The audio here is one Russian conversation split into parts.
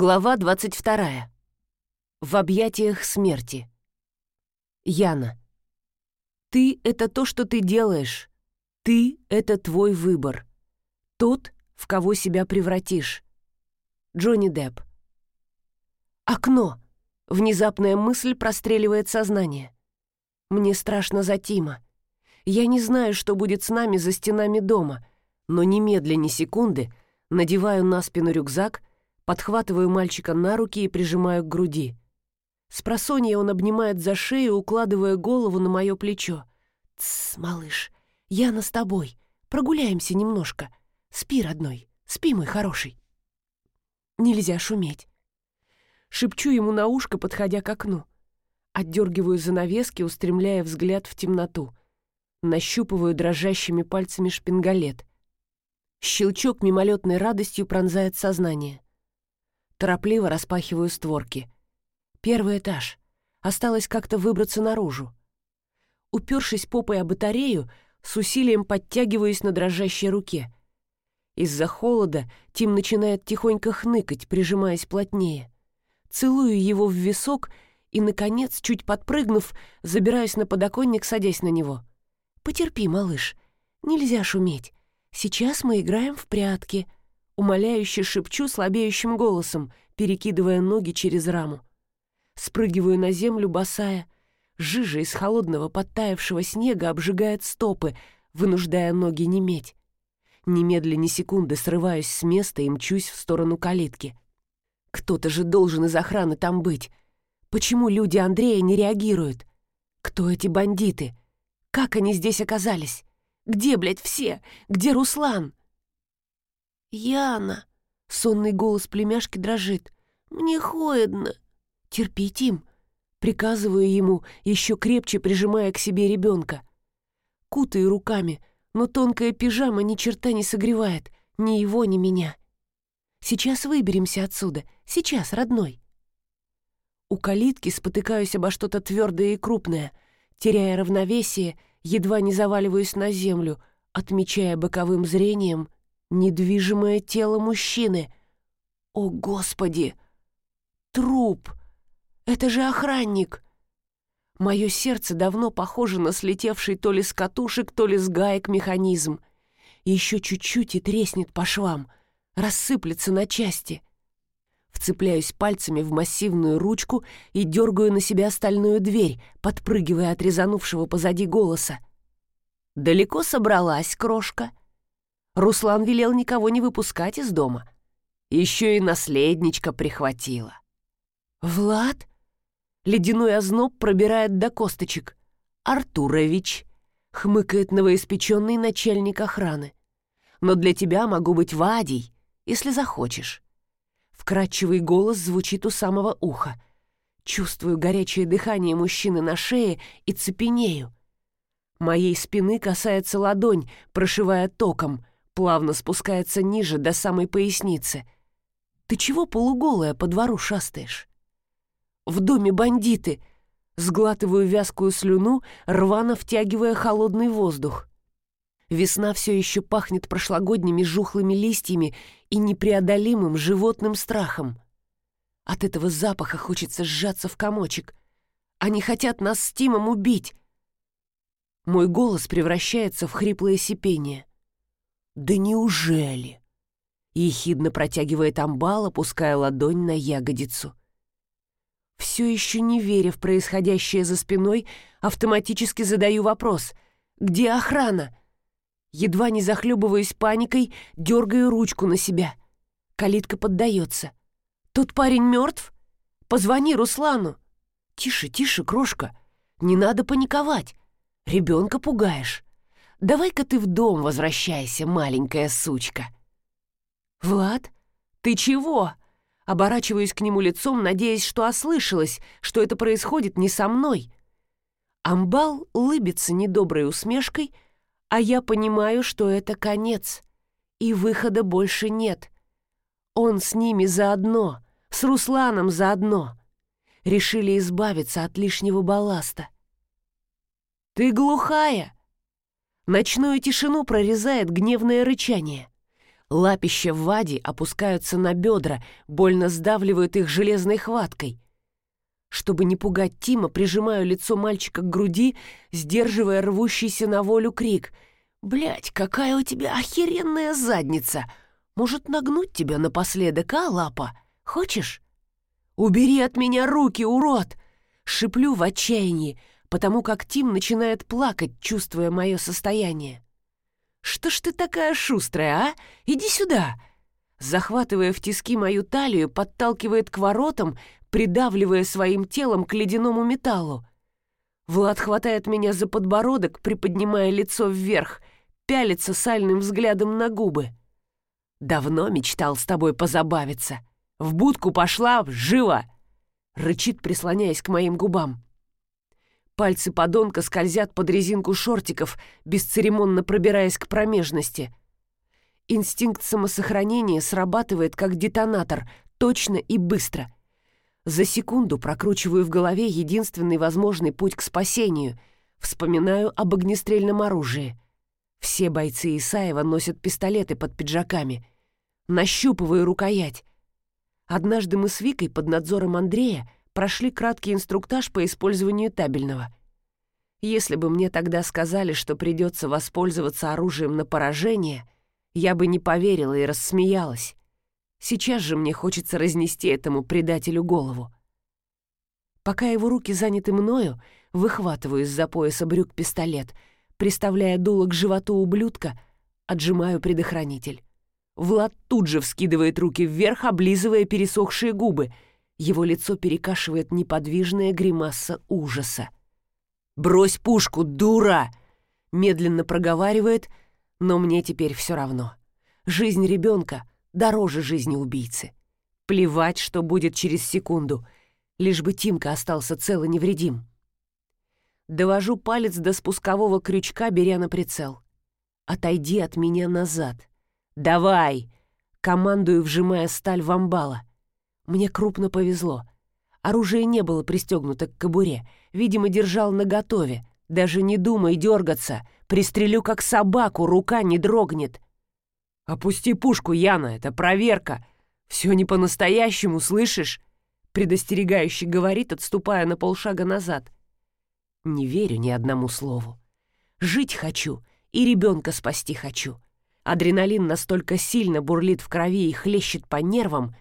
Глава 22. В объятиях смерти. Яна. Ты — это то, что ты делаешь. Ты — это твой выбор. Тот, в кого себя превратишь. Джонни Депп. Окно. Внезапная мысль простреливает сознание. Мне страшно за Тима. Я не знаю, что будет с нами за стенами дома, но немедленно секунды надеваю на спину рюкзак — Подхватываю мальчика на руки и прижимаю к груди. С просонья он обнимает за шею, укладывая голову на мое плечо. «Тссс, малыш, Яна с тобой. Прогуляемся немножко. Спи, родной, спи, мой хороший». Нельзя шуметь. Шепчу ему на ушко, подходя к окну. Отдергиваю занавески, устремляя взгляд в темноту. Нащупываю дрожащими пальцами шпингалет. Щелчок мимолетной радостью пронзает сознание. Торопливо распахиваю створки. Первый этаж. Осталось как-то выбраться наружу. Упершись попой о батарею, с усилием подтягиваюсь на дрожащей руке. Из-за холода Тим начинает тихонько хныкать, прижимаясь плотнее. Целую его в висок и, наконец, чуть подпрыгнув, забираюсь на подоконник, садясь на него. «Потерпи, малыш. Нельзя шуметь. Сейчас мы играем в прятки», Умоляюще шепчу слабеющим голосом, перекидывая ноги через раму. Спрыгиваю на землю босая. Жижа из холодного подтаявшего снега обжигает стопы, вынуждая ноги неметь. Немедленно ни секунды срываюсь с места и мчусь в сторону калитки. Кто-то же должен из охраны там быть. Почему люди Андрея не реагируют? Кто эти бандиты? Как они здесь оказались? Где, блядь, все? Где Руслан? «Яна!» — сонный голос племяшки дрожит. «Мне холодно!» «Терпи, Тим!» — приказываю ему, еще крепче прижимая к себе ребенка. Кутаю руками, но тонкая пижама ни черта не согревает, ни его, ни меня. «Сейчас выберемся отсюда, сейчас, родной!» У калитки спотыкаюсь обо что-то твердое и крупное, теряя равновесие, едва не заваливаюсь на землю, отмечая боковым зрением — недвижимое тело мужчины. О, Господи! Труп! Это же охранник! Мое сердце давно похоже на слетевший то ли с катушек, то ли с гаек механизм. Еще чуть-чуть и треснет по швам, рассыплется на части. Вцепляюсь пальцами в массивную ручку и дергаю на себя стальную дверь, подпрыгивая от резанувшего позади голоса. «Далеко собралась, крошка?» Руслан велел никого не выпускать из дома. Еще и наследничка прихватила. «Влад?» Ледяной озноб пробирает до косточек. «Артурович», — хмыкает новоиспеченный начальник охраны. «Но для тебя могу быть Вадей, если захочешь». Вкрадчивый голос звучит у самого уха. Чувствую горячее дыхание мужчины на шее и цепенею. Моей спины касается ладонь, прошивая током плавно спускается ниже до самой поясницы. «Ты чего полуголая по двору шастаешь?» «В доме бандиты!» Сглатываю вязкую слюну, рвано втягивая холодный воздух. Весна все еще пахнет прошлогодними жухлыми листьями и непреодолимым животным страхом. От этого запаха хочется сжаться в комочек. Они хотят нас с Тимом убить. Мой голос превращается в хриплое сипение. «Да неужели?» Ехидно протягивает амбал, опуская ладонь на ягодицу. Все еще не веря в происходящее за спиной, автоматически задаю вопрос. «Где охрана?» Едва не захлебываясь паникой, дергаю ручку на себя. Калитка поддается. «Тот парень мертв? Позвони Руслану!» «Тише, тише, крошка! Не надо паниковать! Ребенка пугаешь!» Давай-ка ты в дом возвращайся, маленькая сучка». «Влад, ты чего?» Оборачиваюсь к нему лицом, надеясь, что ослышалась, что это происходит не со мной. Амбал улыбится недоброй усмешкой, а я понимаю, что это конец, и выхода больше нет. Он с ними заодно, с Русланом заодно. Решили избавиться от лишнего балласта. «Ты глухая!» Ночную тишину прорезает гневное рычание. Лапища Вади опускаются на бедра, больно сдавливают их железной хваткой. Чтобы не пугать Тима, прижимаю лицо мальчика к груди, сдерживая рвущийся на волю крик. «Блядь, какая у тебя охеренная задница! Может, нагнуть тебя напоследок, а, лапа? Хочешь?» «Убери от меня руки, урод!» Шиплю в отчаянии, потому как Тим начинает плакать, чувствуя мое состояние. «Что ж ты такая шустрая, а? Иди сюда!» Захватывая в тиски мою талию, подталкивает к воротам, придавливая своим телом к ледяному металлу. Влад хватает меня за подбородок, приподнимая лицо вверх, пялится сальным взглядом на губы. «Давно мечтал с тобой позабавиться. В будку пошла, живо!» Рычит, прислоняясь к моим губам. Пальцы подонка скользят под резинку шортиков, бесцеремонно пробираясь к промежности. Инстинкт самосохранения срабатывает как детонатор, точно и быстро. За секунду прокручиваю в голове единственный возможный путь к спасению. Вспоминаю об огнестрельном оружии. Все бойцы Исаева носят пистолеты под пиджаками. Нащупываю рукоять. Однажды мы с Викой под надзором Андрея прошли краткий инструктаж по использованию табельного. Если бы мне тогда сказали, что придется воспользоваться оружием на поражение, я бы не поверила и рассмеялась. Сейчас же мне хочется разнести этому предателю голову. Пока его руки заняты мною, выхватываю из-за пояса брюк пистолет, приставляя дуло к животу ублюдка, отжимаю предохранитель. Влад тут же вскидывает руки вверх, облизывая пересохшие губы — его лицо перекашивает неподвижная гримаса ужаса. «Брось пушку, дура!» Медленно проговаривает, но мне теперь все равно. Жизнь ребенка дороже жизни убийцы. Плевать, что будет через секунду, лишь бы Тимка остался цел и невредим. Довожу палец до спускового крючка, беря на прицел. «Отойди от меня назад». «Давай!» — командую, вжимая сталь в амбала. Мне крупно повезло. Оружие не было пристегнуто к кобуре. Видимо, держал наготове. Даже не думай дергаться. Пристрелю как собаку, рука не дрогнет. «Опусти пушку, Яна, это проверка. Все не по-настоящему, слышишь?» Предостерегающе говорит, отступая на полшага назад. Не верю ни одному слову. Жить хочу и ребенка спасти хочу. Адреналин настолько сильно бурлит в крови и хлещет по нервам,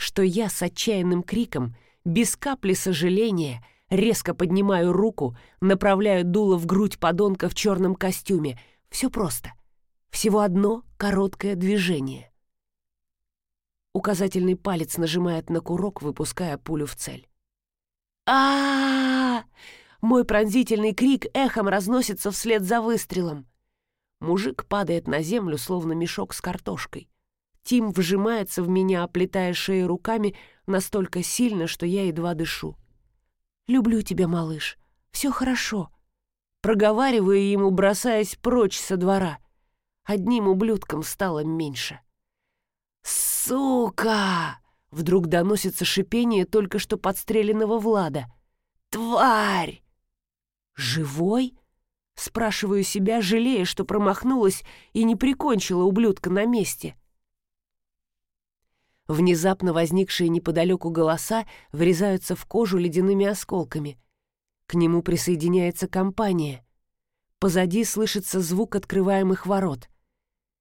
что я с отчаянным криком, без капли сожаления, резко поднимаю руку, направляю дуло в грудь подонка в черном костюме. Все просто. Всего одно короткое движение. Указательный палец нажимает на курок, выпуская пулю в цель. а, Мой пронзительный крик эхом разносится вслед за выстрелом. Мужик падает на землю, словно мешок с картошкой. Тим вжимается в меня, оплетая шею руками настолько сильно, что я едва дышу. «Люблю тебя, малыш. Все хорошо». Проговариваю ему, бросаясь прочь со двора. Одним ублюдком стало меньше. «Сука!» — вдруг доносится шипение только что подстреленного Влада. «Тварь!» «Живой?» — спрашиваю себя, жалея, что промахнулась и не прикончила ублюдка на месте. Внезапно возникшие неподалеку голоса врезаются в кожу ледяными осколками. К нему присоединяется компания. Позади слышится звук открываемых ворот.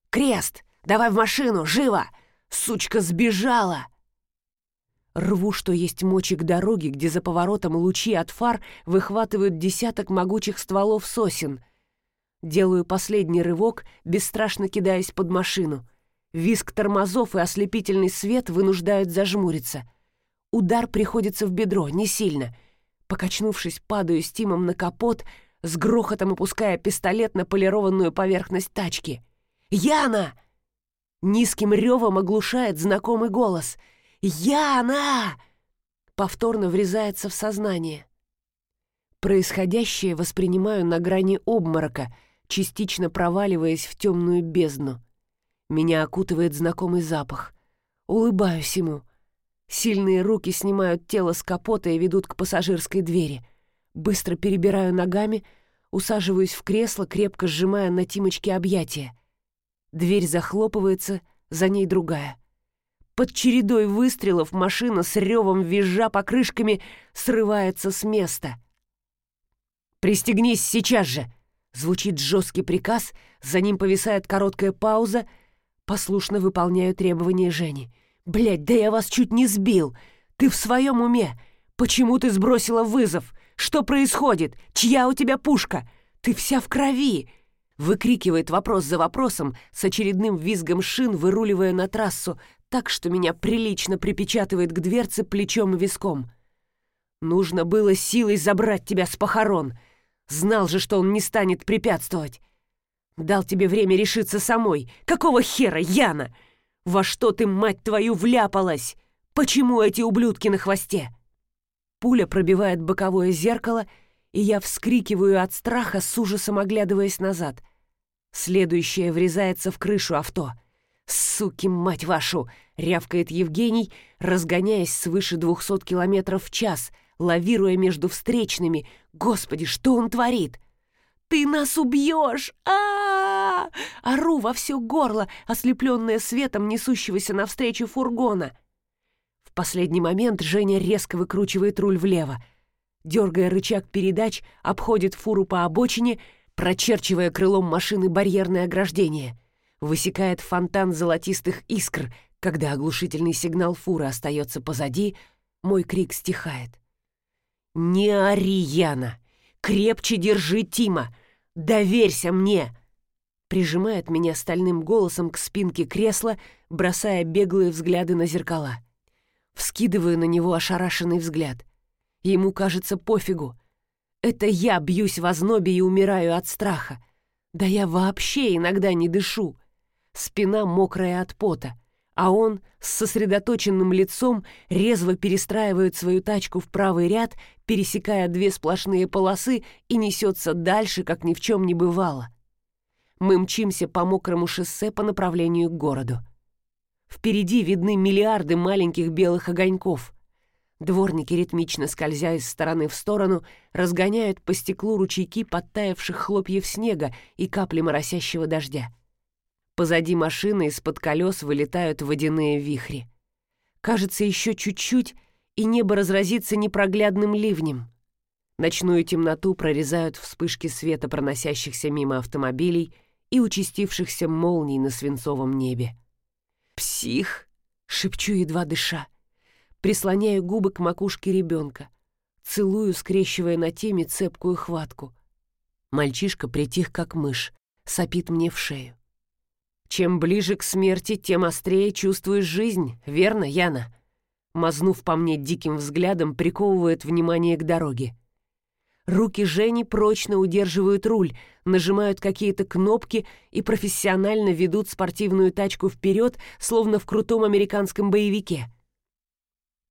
«Крест! Давай в машину! Живо! Сучка сбежала!» Рву, что есть мочи к дороге, где за поворотом лучи от фар выхватывают десяток могучих стволов сосен. Делаю последний рывок, бесстрашно кидаясь под машину — Виск тормозов и ослепительный свет вынуждают зажмуриться. Удар приходится в бедро, не сильно. Покачнувшись, падаю с Тимом на капот, с грохотом опуская пистолет на полированную поверхность тачки. «Яна!» Низким ревом оглушает знакомый голос. «Яна!» Повторно врезается в сознание. Происходящее воспринимаю на грани обморока, частично проваливаясь в темную бездну. Меня окутывает знакомый запах. Улыбаюсь ему. Сильные руки снимают тело с капота и ведут к пассажирской двери. Быстро перебираю ногами, усаживаюсь в кресло, крепко сжимая на Тимочке объятия. Дверь захлопывается, за ней другая. Под чередой выстрелов машина с ревом визжа покрышками срывается с места. «Пристегнись сейчас же!» Звучит жесткий приказ, за ним повисает короткая пауза. Послушно выполняю требования Жени. «Блядь, да я вас чуть не сбил! Ты в своем уме? Почему ты сбросила вызов? Что происходит? Чья у тебя пушка? Ты вся в крови!» Выкрикивает вопрос за вопросом, с очередным визгом шин, выруливая на трассу, так что меня прилично припечатывает к дверце плечом и виском. «Нужно было силой забрать тебя с похорон!» Знал же, что он не станет препятствовать. Дал тебе время решиться самой. Какого хера, Яна? Во что ты, мать твою, вляпалась? Почему эти ублюдки на хвосте? Пуля пробивает боковое зеркало, и я вскрикиваю от страха, с ужасом оглядываясь назад. Следующая врезается в крышу авто. «Суки, мать вашу!» — рявкает Евгений, разгоняясь свыше двухсот километров в час — лавируя между встречными. Господи, что он творит? «Ты нас убьешь! а, -а, -а, Ору во все горло, ослепленная светом несущегося навстречу фургона. В последний момент Женя резко выкручивает руль влево. Дергая рычаг передач, обходит фуру по обочине, прочерчивая крылом машины барьерное ограждение. Высекает фонтан золотистых искр. Когда оглушительный сигнал фуры остается позади, мой крик стихает. «Не ори, Яна! Крепче держи Тима! Доверься мне!» Прижимает меня стальным голосом к спинке кресла, бросая беглые взгляды на зеркала. Вскидываю на него ошарашенный взгляд. Ему кажется пофигу. Это я бьюсь в ознобе и умираю от страха. Да я вообще иногда не дышу. Спина мокрая от пота а он с сосредоточенным лицом резво перестраивает свою тачку в правый ряд, пересекая две сплошные полосы и несется дальше, как ни в чем не бывало. Мы мчимся по мокрому шоссе по направлению к городу. Впереди видны миллиарды маленьких белых огоньков. Дворники, ритмично скользя из стороны в сторону, разгоняют по стеклу ручейки подтаявших хлопьев снега и капли моросящего дождя. Позади машины из-под колес вылетают водяные вихри. Кажется, еще чуть-чуть, и небо разразится непроглядным ливнем. Ночную темноту прорезают вспышки света, проносящихся мимо автомобилей и участившихся молний на свинцовом небе. «Псих!» — шепчу, едва дыша. Прислоняю губы к макушке ребенка. Целую, скрещивая на теме цепкую хватку. Мальчишка притих, как мышь, сопит мне в шею. Чем ближе к смерти, тем острее чувствуешь жизнь, верно, Яна? Мазнув по мне диким взглядом, приковывает внимание к дороге. Руки Жени прочно удерживают руль, нажимают какие-то кнопки и профессионально ведут спортивную тачку вперед, словно в крутом американском боевике.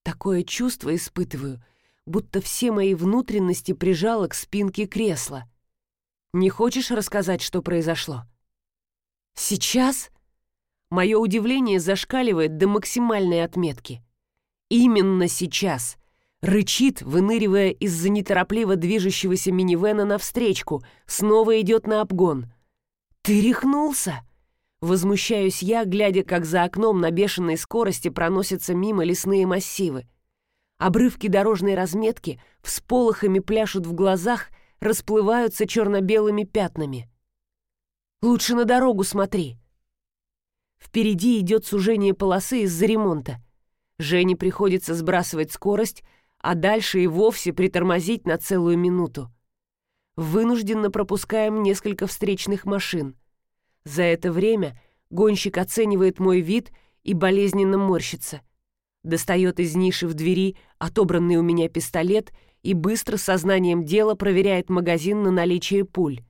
Такое чувство испытываю, будто все мои внутренности прижало к спинке кресла. Не хочешь рассказать, что произошло? Сейчас мое удивление зашкаливает до максимальной отметки. Именно сейчас рычит, выныривая из-за неторопливо движущегося минивэна навстречку, снова идет на обгон. «Ты рехнулся?» Возмущаюсь я, глядя, как за окном на бешеной скорости проносятся мимо лесные массивы. Обрывки дорожной разметки всполохами пляшут в глазах, расплываются черно-белыми пятнами. Лучше на дорогу смотри. Впереди идет сужение полосы из-за ремонта. Жене приходится сбрасывать скорость, а дальше и вовсе притормозить на целую минуту. Вынужденно пропускаем несколько встречных машин. За это время гонщик оценивает мой вид и болезненно морщится. Достает из ниши в двери отобранный у меня пистолет и быстро сознанием дела проверяет магазин на наличие пуль.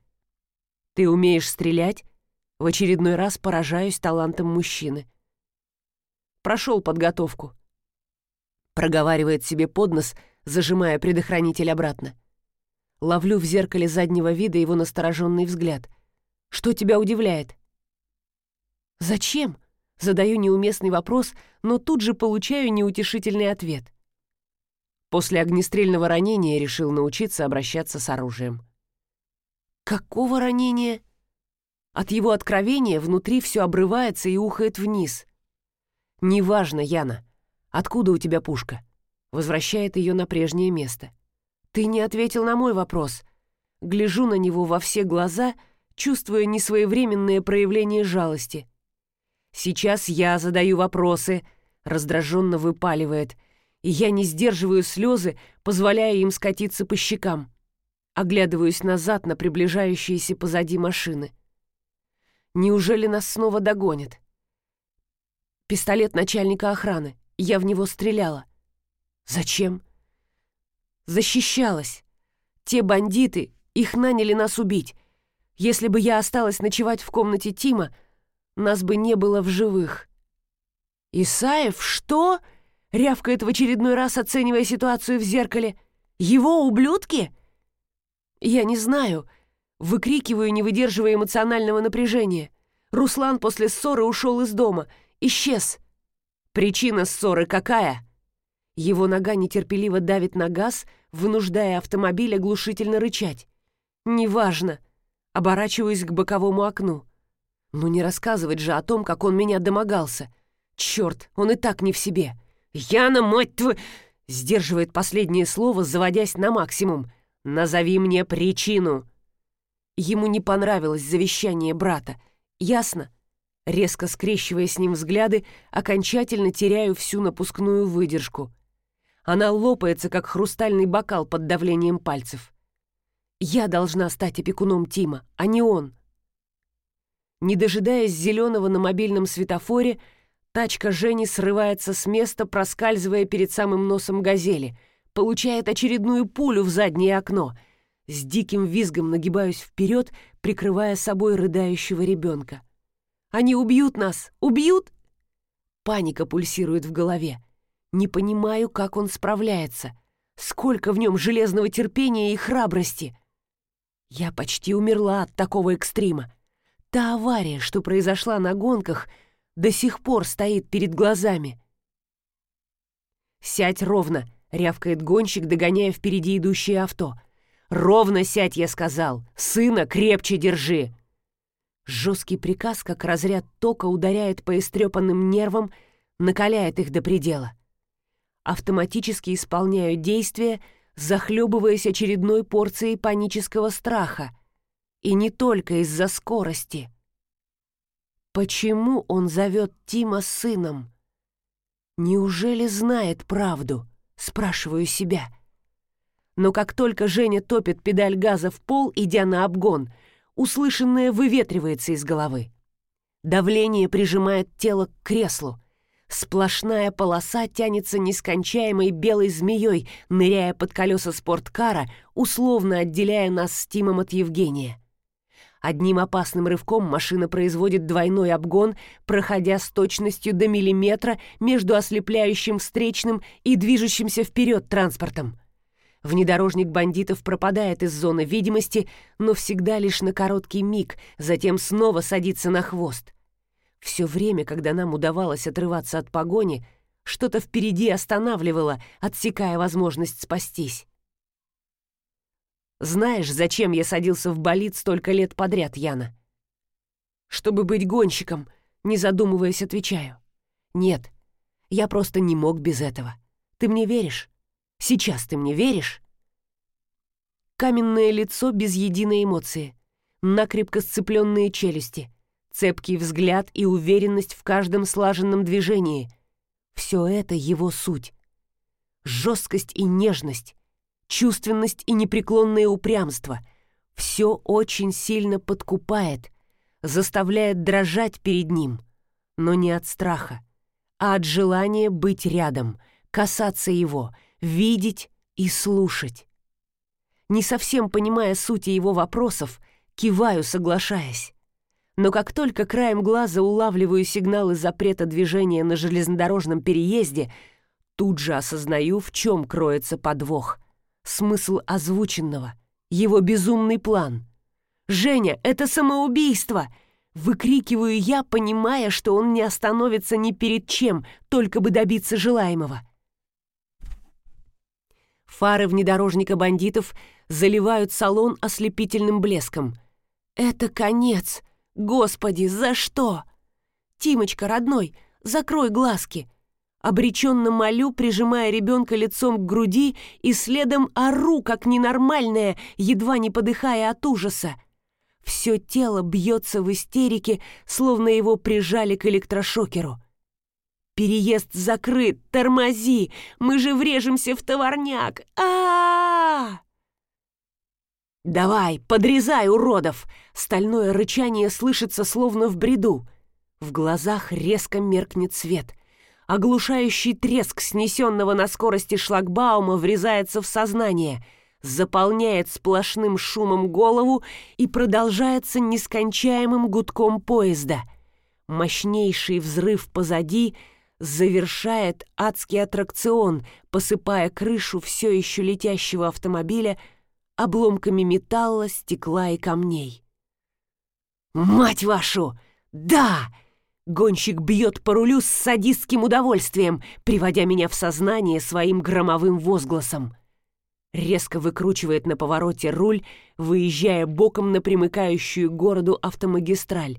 Ты умеешь стрелять? В очередной раз поражаюсь талантом мужчины. Прошел подготовку. Проговаривает себе под нос, зажимая предохранитель обратно. Ловлю в зеркале заднего вида его настороженный взгляд. Что тебя удивляет? Зачем? Задаю неуместный вопрос, но тут же получаю неутешительный ответ. После огнестрельного ранения решил научиться обращаться с оружием. «Какого ранения?» От его откровения внутри все обрывается и ухает вниз. «Неважно, Яна, откуда у тебя пушка?» Возвращает ее на прежнее место. «Ты не ответил на мой вопрос». Гляжу на него во все глаза, чувствуя несвоевременное проявление жалости. «Сейчас я задаю вопросы», — раздраженно выпаливает, и я не сдерживаю слезы, позволяя им скатиться по щекам. Оглядываюсь назад на приближающиеся позади машины. Неужели нас снова догонят? Пистолет начальника охраны. Я в него стреляла. Зачем? Защищалась. Те бандиты, их наняли нас убить. Если бы я осталась ночевать в комнате Тима, нас бы не было в живых. «Исаев, что?» — рявкает в очередной раз, оценивая ситуацию в зеркале. «Его ублюдки?» «Я не знаю», Выкрикиваю, не выдерживая эмоционального напряжения. Руслан после ссоры ушел из дома. Исчез. Причина ссоры какая? Его нога нетерпеливо давит на газ, вынуждая автомобиль оглушительно рычать. «Неважно». Оборачиваюсь к боковому окну. Ну не рассказывать же о том, как он меня домогался. Черт, он и так не в себе. «Яна, мать твою!» Сдерживает последнее слово, заводясь на максимум. «Назови мне причину!» Ему не понравилось завещание брата. Ясно? Резко скрещивая с ним взгляды, окончательно теряю всю напускную выдержку. Она лопается, как хрустальный бокал под давлением пальцев. Я должна стать опекуном Тима, а не он. Не дожидаясь зеленого на мобильном светофоре, тачка Жени срывается с места, проскальзывая перед самым носом газели, получает очередную пулю в заднее окно — с диким визгом нагибаюсь вперед, прикрывая собой рыдающего ребенка. «Они убьют нас! Убьют!» Паника пульсирует в голове. Не понимаю, как он справляется. Сколько в нем железного терпения и храбрости. Я почти умерла от такого экстрима. Та авария, что произошла на гонках, до сих пор стоит перед глазами. «Сядь ровно!» — рявкает гонщик, догоняя впереди идущее авто — «Ровно сядь, я сказал! Сына крепче держи!» Жесткий приказ, как разряд тока, ударяет по истрепанным нервам, накаляет их до предела. Автоматически исполняю действия, захлебываясь очередной порцией панического страха. И не только из-за скорости. Почему он зовет Тима сыном? Неужели знает правду? Спрашиваю себя. Но как только Женя топит педаль газа в пол, идя на обгон, услышанное выветривается из головы. Давление прижимает тело к креслу. Сплошная полоса тянется нескончаемой белой змеей, ныряя под колеса спорткара, условно отделяя нас с Тимом от Евгения. Одним опасным рывком машина производит двойной обгон, проходя с точностью до миллиметра между ослепляющим встречным и движущимся вперед транспортом. Внедорожник бандитов пропадает из зоны видимости, но всегда лишь на короткий миг, затем снова садится на хвост. Все время, когда нам удавалось отрываться от погони, что-то впереди останавливало, отсекая возможность спастись. Знаешь, зачем я садился в болид столько лет подряд, Яна? Чтобы быть гонщиком, не задумываясь, отвечаю. Нет, я просто не мог без этого. Ты мне веришь? Сейчас ты мне веришь?» Каменное лицо без единой эмоции, накрепко сцепленные челюсти, цепкий взгляд и уверенность в каждом слаженном движении. Все это его суть. Жесткость и нежность, чувственность и непреклонное упрямство — все очень сильно подкупает, заставляет дрожать перед ним, но не от страха, а от желания быть рядом, касаться его — видеть и слушать. Не совсем понимая сути его вопросов, киваю, соглашаясь. Но как только краем глаза улавливаю сигналы запрета движения на железнодорожном переезде, тут же осознаю, в чем кроется подвох. Смысл озвученного, его безумный план. «Женя, это самоубийство!» Выкрикиваю я, понимая, что он не остановится ни перед чем, только бы добиться желаемого. Фары внедорожника бандитов заливают салон ослепительным блеском. «Это конец!» — Господи, за что? Тимочка, родной, закрой глазки. Обреченно молю, прижимая ребенка лицом к груди и следом ору, как ненормальная, едва не подыхая от ужаса. Все тело бьется в истерике, словно его прижали к электрошокеру. «Переезд закрыт! Тормози! Мы же врежемся в товарняк! а а, -а! «Давай, подрезай, уродов!» Стальное рычание слышится словно в бреду. В глазах резко меркнет свет. Оглушающий треск снесенного на скорости шлагбаума врезается в сознание, заполняет сплошным шумом голову и продолжается нескончаемым гудком поезда. Мощнейший взрыв позади завершает адский аттракцион, посыпая крышу все еще летящего автомобиля обломками металла, стекла и камней. «Мать вашу! Да!» Гонщик бьет по рулю с садистским удовольствием, приводя меня в сознание своим громовым возгласом. Резко выкручивает на повороте руль, выезжая боком на примыкающую к городу автомагистраль.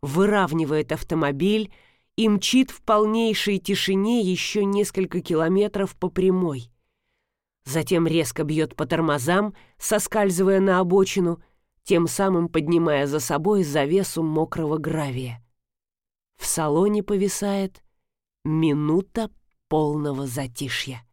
Выравнивает автомобиль и мчит в полнейшей тишине еще несколько километров по прямой. Затем резко бьет по тормозам, соскальзывая на обочину, тем самым поднимая за собой завесу мокрого гравия. В салоне повисает минута полного затишья.